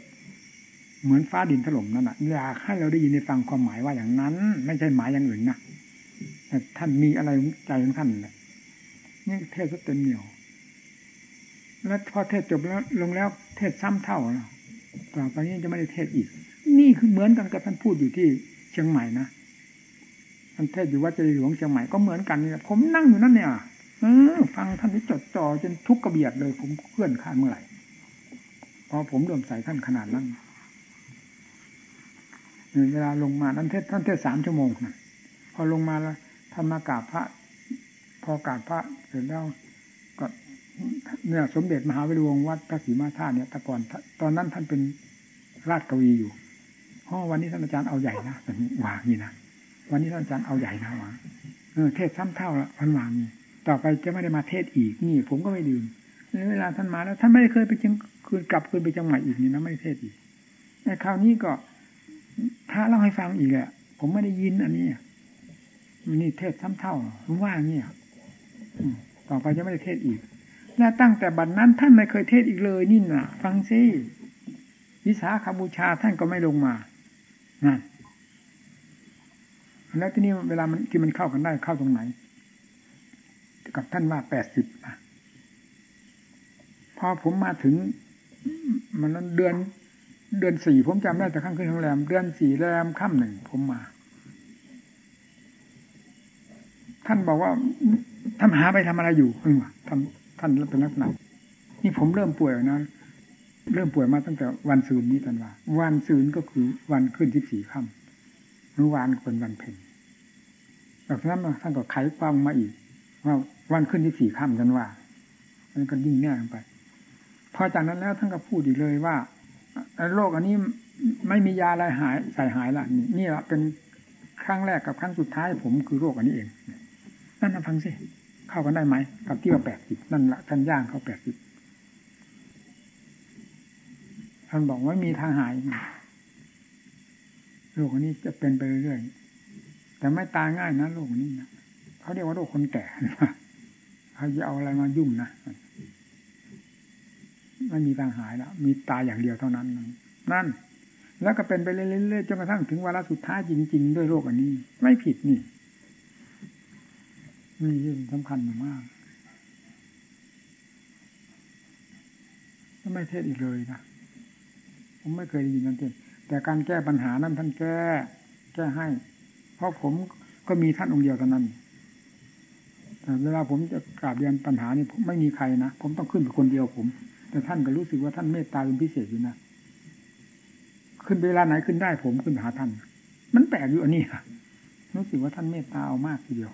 เหมือนฟ้าดินถล่มนั่นแหะอยากให้เราได้ยินในฟังความหมายว่าอย่างนั้น ไม่ใช่หมายอย่างอื่นนะแต่ท่านมีอะไรใจของท่านเลยนี่เทศก็เต็มเหนียว แล้วพอเทศจบแล้วลงแล้วเทศซ้ำเท่าแล้วต่อไปนี้จะไม่ได้เทศอีก นี่คือเหมือนกันกับท่านพูดอยู่ที่เชียงใหม่นะท่านเทศอยู่วัดเจดีย์หลวงเชียงใหม่ก็เหมือนกันนี่ผมนั่งอยู่นั่นเนี่ยอฟังท่านที่จดจ่อจนทุกกระเบียดเลยผมเคลื่อนข้านเมื่อไหร่ พอผมเริ่มใส่ท่านขนาดนั้นเวลาลงมาท่านเทศท่านเทศสามชั่วโมงนะพอลงมาแล้วท่านมากราบพระ พอกราบพระเสร็จแล้วก็เนี่ยสมเด็จมหาวิรุวงวัดพระศรีมาธาตุเนี่ยแต่ก่อนตอนนั้นท่านเป็นราชกวีอยู่อ๋อวันนี้ท่านอาจารย์เอาใหญ่นะวางนี่นะวันนี้ท่านอาจารย์เอาใหญ่นะวางเออเทศซ้ำเท่าละพันวางนี่ต่อไปจะไม่ได้มาเทศอีกนี่ ผมก็ไม่ดื่มเวลาท่านมาแล้วท่านไม่ได้เคยไปเชียง คืนกลับคืนไปจังหวัดอีกนี่นะไม่เทศอีกในคราวนี้ก็พระเล่าให้ฟังอีกแหละผมไม่ได้ยินอันนี้นี่เทศซ้ำเท่าผมว่าเนี่ยต่อไปจะไม่ได้เทศอีกและตั้งแต่บัดนนั้นท่านไม่เคยเทศอีกเลยนี่น่ะฟังซิวิสาขาบูชาท่านก็ไม่ลงมานั่นแล้วที่นี่เวลามันที่มันเข้ากันได้เข้าตรงไหน กับท่านว่าแปดสิบพอผมมาถึง มันนั้นเดือน เดือนสี่ผมจำได้แต่ข้างขึ้นโรงแรม เดือนสี่แรมค่ำหนึ่งผมมา ท่านบอกว่าท่านหาไปทำอะไรอยู่เพิ่งว่าท่านท่านเป็นลักษณะนี่ผมเริ่มป่วยนะเริ่มป่วยมาตั้งแต่วันซืนนี้ตันว่า วันซืนก็คือวันขึ้นที่สี่ค่ำเมื่อวานเป็นวันเพ็ญจากนั้นท่านก็ไขความมาอีกว่าวันขึ้นที่สี่ค่ำกันว่ามันก็ยิ่งแน่ลงไป อจากนั้นแล้วท่านก็พูดอีกเลยว่าโรคอันนี้ไม่มียาอะไรหายใส่หายละนี่นี่ละเป็นครั้งแรกกับครั้งสุดท้าย ผมคือโรคอันนี้เองนั่นนะฟังสิเข้ากันได้ไหมกับที่ว่าแปดสิบนั่นละท่านย่างเขาแปดสิบท่านบอกว่ามีทางหายโรคอันนี้จะเป็นไปเรื่อยๆแต่ไม่ตายง่ายนะโรคนี้นะเขาเรียกว่าโรคคนแก่เขาจะเอาอะไรมายุ่งนะ ไม่มีทางหายแล้วมีตายอย่างเดียวเท่านั้น นั่น แล้วก็เป็นไปเรื่อยๆจนกระทั่งถึงวาระสุดท้ายจริง ๆ ด้วยโรคอันนี้ ไม่ผิดนี่นี่ยิ่งสำคัญมากไม่เทศอีกเลยนะผมไม่เคยได้ยินนั่นเองแต่การแก้ปัญหานั้นท่านแก้ แก้ให้ เพราะผมก็มีท่านองค์เดียวเท่านั้นแต่เวลาผมจะกราบเรียนปัญหานี่ผมไม่มีใครนะผมต้องขึ้นเป็นคนเดียวผม แต่ท่านก็รู้สึกว่าท่านเมตตาเป็นพิเศษอยู่นะขึ้นเวลาไหนขึ้นได้ผมขึ้นหาท่าน มันแปลกอยู่อันนี้ค่ะรู้สึกว่าท่านเมตตาเอามากทีเดียว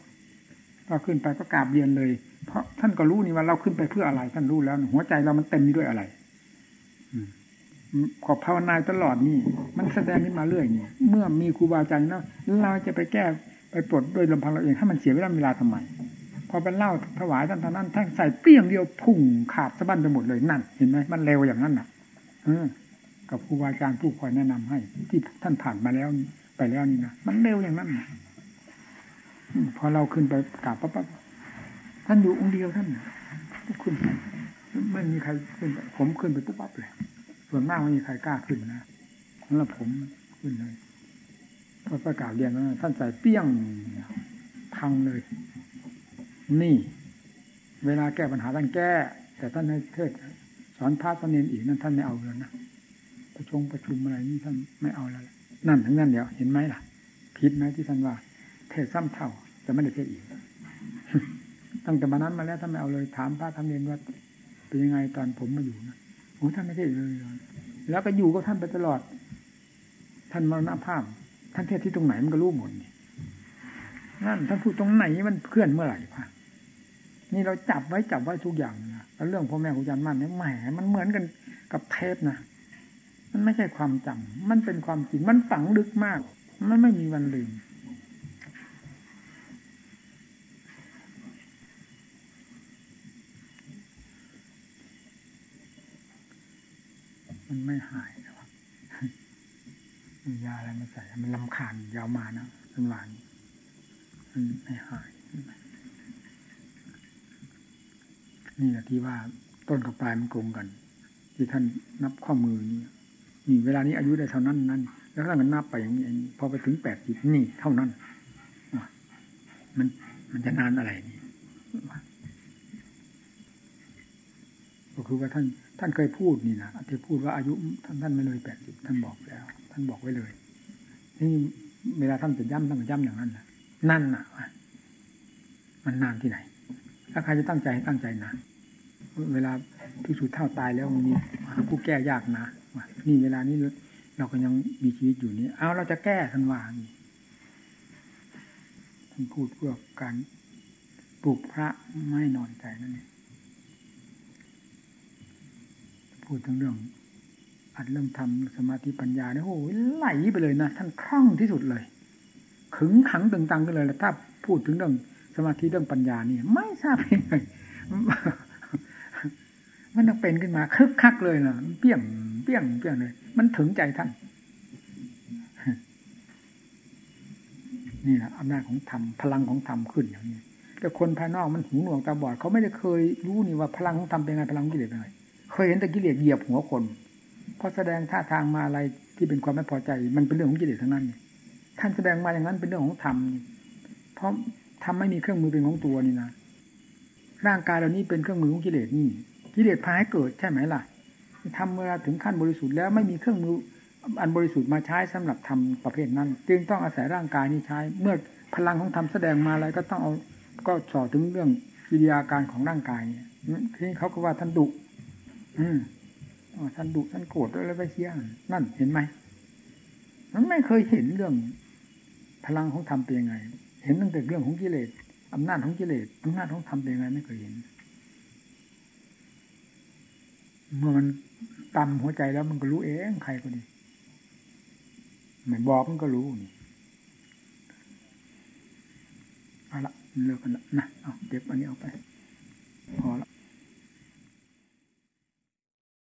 ก็ขึ้นไปก็กราบเรียนเลย เพราะท่านก็รู้นี่ว่าเราขึ้นไปเพื่ออะไร ท่านรู้แล้ว หัวใจเรามันเต็มด้วยอะไรขอภาวนาตลอดนี่ มันแสดงขึ้มาเรื่อยนี่เมื่อมีครูบาอาจารย์แล้วเราจะไปแก้ไปปลดโดยลำพังเราเองให้มันเสียเวลาเวลาทำไม พอเป็นเล่าถวายท่านท่านนั้นท่านใส่เปรี้ยงเดียวพุ่งขาดสะบั้นไปหมดเลยนั่น เห็นไหมมันเร็วอย่างนั้นน่ะเออกับครูบาอาจารย์ผู้คอยแนะนำให้ ที่ท่านผ่านมาแล้วไปแล้วนี่นะมันเร็วอย่างนั้นพอเราขึ้นไปกราบปั๊บท่านอยู่องค์เดียวท่านขึ้นไม่มีใครขึ้นผมขึ้นไปปุ๊บปั๊บเลย ส่วนมากไม่มีใครกล้าขึ้นนะแล้วผมขึ้นเลยพอประกาศเรียนแล้วท่านใส่เปี้ยงพังเลย นี่ เวลาแก้ปัญหาท่านแก้ แต่ท่านให้เทศสอนพระสอนเนนอีกนั่นท่านไม่เอาเลยนะประชงประชุมอะไรนี่ท่านไม่เอาแล้วนั่นทั้งนั้นเดียวเห็นไหมล่ะผิดไหมที่ท่านว่า เทศซ้ำเท่าจะไม่ได้เทศอีกตั้งแต่มานั้นมาแล้วท่านไม่เอาเลยถามพระทำเนียนว่าเป็นยังไงตอนผมมาอยู่นะโอ้ท่านไม่เทศเลยแล้วก็อยู่กับท่านไปตลอด ท่านมรณภาพ ท่านเทศที่ตรงไหนมันก็รู้หมดนี่นั่นท่านพูดตรงไหนมันเคลื่อนเมื่อไหร่พะ นี่เราจับไว้จับไว้ทุกอย่างนะแล้วเรื่องพ่อแม่ครูอาจารย์มั่นเนี่ยแหมมันเหมือนกันกับเทปนะมันไม่ใช่ความจำมันเป็นความจริง มันฝังลึกมาก มันไม่มีวันลืม มันไม่หายนะวะยาอะไรมาใส่ มันลำคาญยาวมานะเป็นหวานมันไม่หาย นี่แหละที่ว่าต้นกับปลายมันโกงกัน ที่ท่านนับข้อมือนี่นี่เวลานี้อายุได้เท่านั้นนั่นแล้วถ้ามันนับไปอย่างนี้พอไปถึงแปดสิบนี่เท่านั้นมันมันจะนานอะไรนี่ก็คือว่าท่าน ท่านเคยพูดนี่นะที่พูดว่าอายุท่านท่านไม่เลยแปดสิบท่านบอกแล้ว ท่านบอกไว้เลยนี่เวลาท่านจะย่ำท่านก็ย่ำอย่างนั้นแหละนั่นน่ะ มันนานที่ไหน ถ้าใครจะตั้งใจตั้งใจนาะ เวลาที่สุดเท่าตายแล้วมันมีผู้แก้ยากนะนี่เวลานี้เราก็ยังมีชีวิตอยู่นี้เอาเราจะแก้ท่านวานี่ท่านพูดเพื่อการปลุกพระไม่นอนใจนั่นเองพูดถึงเรื่องอัดเรื่องทำสมาธิปัญญาเนี่ยโอ้ยไหลไปเลยนะท่านคล่องที่สุดเลย ขึงขังตึงตังกันเลยแล้วถ้าพูดถึงเรื่องสมาธิเรื่องปัญญานี่ ไม่ทราบยังไง มันต้องเป็นขึ้นมาคึกคักเลยเนาะเปี้ยงเปี้ยงเปี้ยงเลย มันถึงใจท่าน นี่แหละอำนาจของธรรมพลังของธรรมขึ้นอย่างนี้แต่คนภายนอกมันหูหนวกตาบอดเขาไม่ได้เคยรู้นี่ว่าพลังของธรรมเป็นไงพลังกิเลสเป็นไงเคยเห็นแต่กิเลสเหยียบหัวคนพอแสดงท่าทางมาอะไรที่เป็นความไม่พอใจ มันเป็นเรื่องของกิเลสทั้งนั้นท่านแสดงมาอย่างนั้นเป็นเรื่องของธรรมเพราะทำไม่มีเครื่องมือเป็นของตัวนี่นะร่างกายเรานี้เป็นเครื่องมือของกิเลสนี่ กิเลสพาให้เกิดใช่ไหมล่ะทำเวลาถึงขั้นบริสุทธิ์แล้วไม่มีเครื่องมืออันบริสุทธิ์มาใช้สำหรับทำประเภทนั้น จึงต้องอาศัยร่างกายนี้ใช้ เมื่อพลังของธรรมแสดงมาอะไรก็ต้องเอาก็สอถึงเรื่องกิริยาการของร่างกายเนี่ยทีนี้เขาก็ว่าท่านดุอืมท่านดุท่านโกรธอะไรไปเสียนั่นเห็นไหมมันไม่เคยเห็นเรื่องพลังของธรรมเป็นยังไง เห็นตั้งแต่เรื่องของกิเลสอำนาจของกิเลสอำนาจของธรรมเป็นยังไงไม่เคยเห็น เมื่อมันตำหัวใจแล้วมันก็รู้เองใครก็ดีไม่บอกมันก็รู้นี่เอาละเลิกกันละนะเอาเก็บอันนี้เอาไป พอละ